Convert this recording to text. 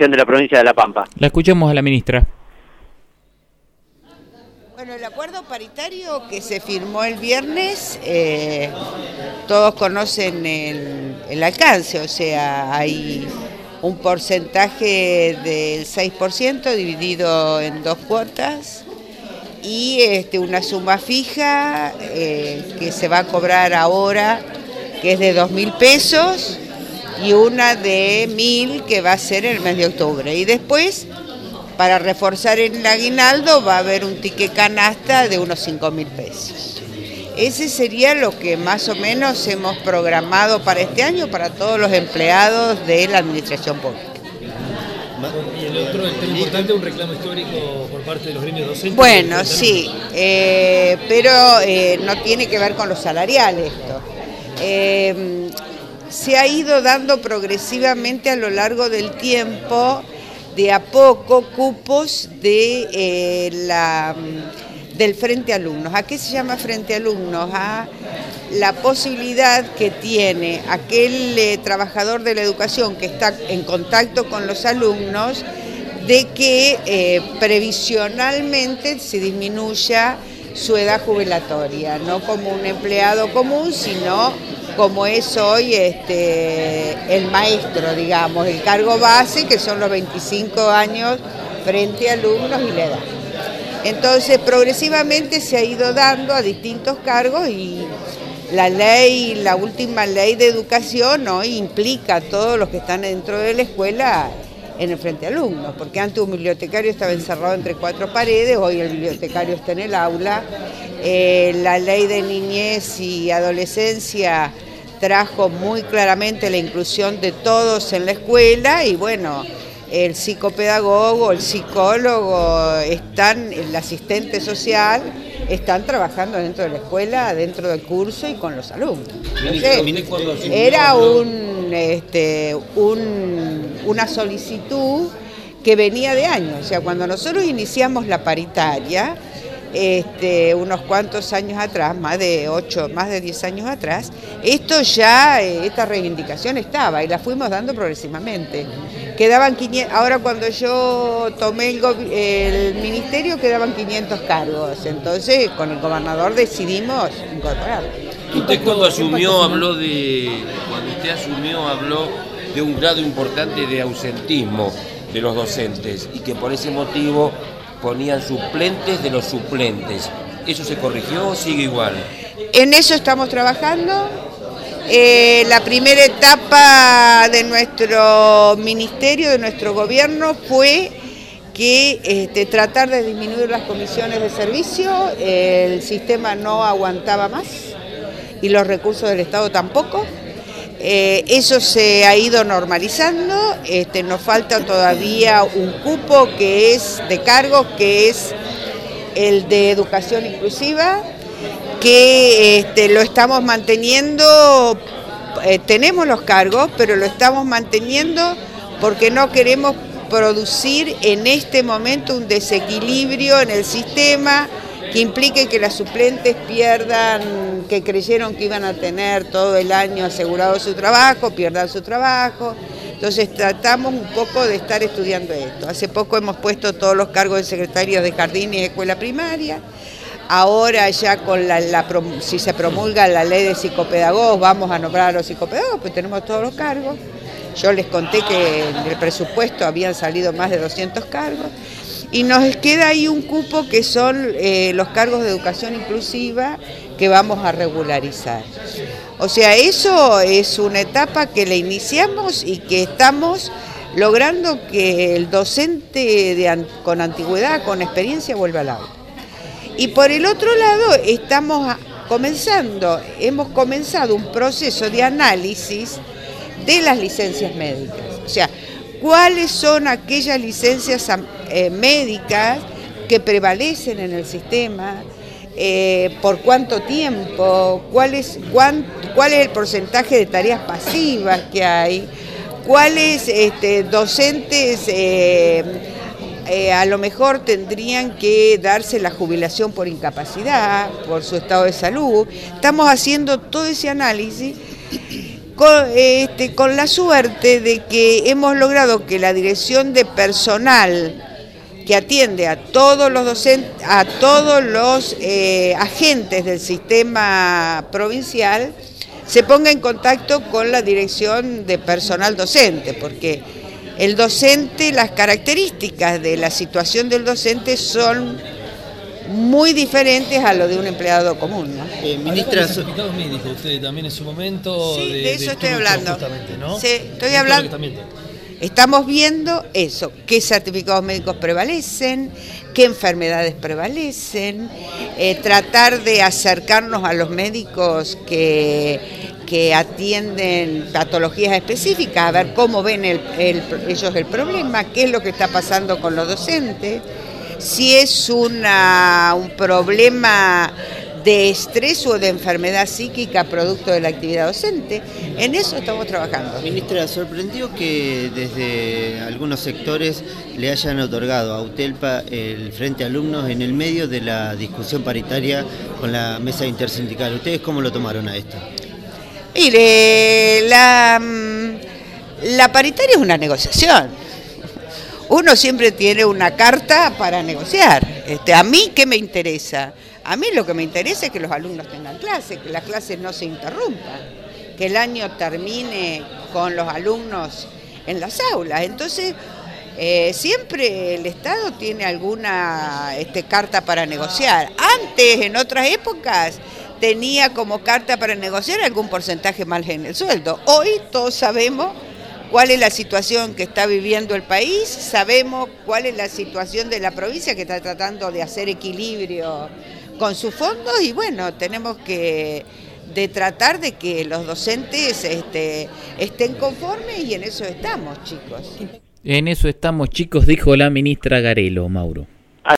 Educación de la provincia de La Pampa. La escuchamos a la ministra. Bueno, el acuerdo paritario que se firmó el viernes, eh, todos conocen el, el alcance, o sea, hay un porcentaje del 6% dividido en dos cuotas y este, una suma fija eh, que se va a cobrar ahora, que es de dos mil pesos, y una de mil que va a ser en el mes de octubre. Y después, para reforzar el aguinaldo, va a haber un ticket canasta de unos cinco mil pesos. Ese sería lo que más o menos hemos programado para este año para todos los empleados de la administración pública. Y el otro, el tema importante, un reclamo histórico por parte de los gremios docentes. Bueno, sí, eh, pero eh, no tiene que ver con los salariales esto. Eh, se ha ido dando progresivamente a lo largo del tiempo, de a poco, cupos de la del Frente Alumnos. ¿A qué se llama Frente Alumnos? A la posibilidad que tiene aquel eh, trabajador de la educación que está en contacto con los alumnos de que eh, previsionalmente se disminuya su edad jubilatoria, no como un empleado común, sino como es hoy este, el maestro, digamos, el cargo base, que son los 25 años frente a alumnos y la edad. Entonces, progresivamente se ha ido dando a distintos cargos y la ley, la última ley de educación hoy implica a todos los que están dentro de la escuela en el frente alumnos, porque antes un bibliotecario estaba encerrado entre cuatro paredes, hoy el bibliotecario está en el aula. Eh, la ley de niñez y adolescencia trajo muy claramente la inclusión de todos en la escuela y bueno, el psicopedagogo, el psicólogo, están, el asistente social, están trabajando dentro de la escuela, dentro del curso y con los alumnos. era un, este, un, una solicitud que venía de años, o sea, cuando nosotros iniciamos la paritaria, este, unos cuantos años atrás, más de 8, más de 10 años atrás, esto ya, eh, esta reivindicación estaba y la fuimos dando progresivamente. Quedaban 500, ahora cuando yo tomé el, ministerio quedaban 500 cargos, entonces con el gobernador decidimos incorporar. Usted cuando asumió habló de, cuando usted asumió habló de un grado importante de ausentismo de los docentes y que por ese motivo ponían suplentes de los suplentes. ¿Eso se corrigió o sigue igual? En eso estamos trabajando. Eh, la primera etapa de nuestro ministerio, de nuestro gobierno, fue que este, tratar de disminuir las comisiones de servicio, el sistema no aguantaba más y los recursos del Estado tampoco. Eh, eso se ha ido normalizando, este, nos falta todavía un cupo que es de cargo, que es el de educación inclusiva, que este, lo estamos manteniendo, eh, tenemos los cargos, pero lo estamos manteniendo porque no queremos producir en este momento un desequilibrio en el sistema que implique que las suplentes pierdan, que creyeron que iban a tener todo el año asegurado su trabajo, pierdan su trabajo. Entonces tratamos un poco de estar estudiando esto. Hace poco hemos puesto todos los cargos de secretarios de jardín y escuela primaria. Ahora ya con la, si se promulga la ley de psicopedagogos, vamos a nombrar a los psicopedagogos, pues tenemos todos los cargos. Yo les conté que en el presupuesto habían salido más de 200 cargos. Y nos queda ahí un cupo que son eh, los cargos de educación inclusiva que vamos a regularizar. O sea, eso es una etapa que le iniciamos y que estamos logrando que el docente con antigüedad, con experiencia, vuelva al aula. Y por el otro lado, estamos comenzando, hemos comenzado un proceso de análisis de las licencias médicas. O sea, cuáles son aquellas licencias eh, médicas que prevalecen en el sistema, eh, por cuánto tiempo, cuál es, cuál es el porcentaje de tareas pasivas que hay, cuáles este, docentes eh, a lo mejor tendrían que darse la jubilación por incapacidad, por su estado de salud. Estamos haciendo todo ese análisis con, este, con la suerte de que hemos logrado que la dirección de personal que atiende a todos los docentes, a todos los eh, agentes del sistema provincial, se ponga en contacto con la dirección de personal docente, porque el docente, las características de la situación del docente son muy diferentes a lo de un empleado común. ¿no? Eh, ministra, certificados médicos, usted también en su momento. Sí, de, eso estoy hablando. Sí, estoy hablando. Estamos viendo eso, qué certificados médicos prevalecen, qué enfermedades prevalecen, eh, tratar de acercarnos a los médicos que, que atienden patologías específicas, a ver cómo ven ellos el problema, qué es lo que está pasando con los docentes, si es una, un problema de estrés o de enfermedad psíquica producto de la actividad docente. En eso estamos trabajando. Ministra, sorprendió que desde algunos sectores le hayan otorgado a UTELPA el Frente Alumnos en el medio de la discusión paritaria con la mesa intersindical. ¿Ustedes cómo lo tomaron a esto? Mire, la, mm, la paritaria es una negociación. Uno siempre tiene una carta para negociar. Este, a mí, ¿qué me interesa? A mí lo que me interesa es que los alumnos tengan clases, que las clases no se interrumpan, que el año termine con los alumnos en las aulas. Entonces, eh, siempre el Estado tiene alguna este, carta para negociar. Antes, en otras épocas, tenía como carta para negociar algún porcentaje más en el sueldo. Hoy todos sabemos cuál es la situación que está viviendo el país, sabemos cuál es la situación de la provincia que está tratando de hacer equilibrio con sus fondos y bueno, tenemos que de tratar de que los docentes este, estén conformes y en eso estamos, chicos. En eso estamos, chicos, dijo la ministra Garelo, Mauro.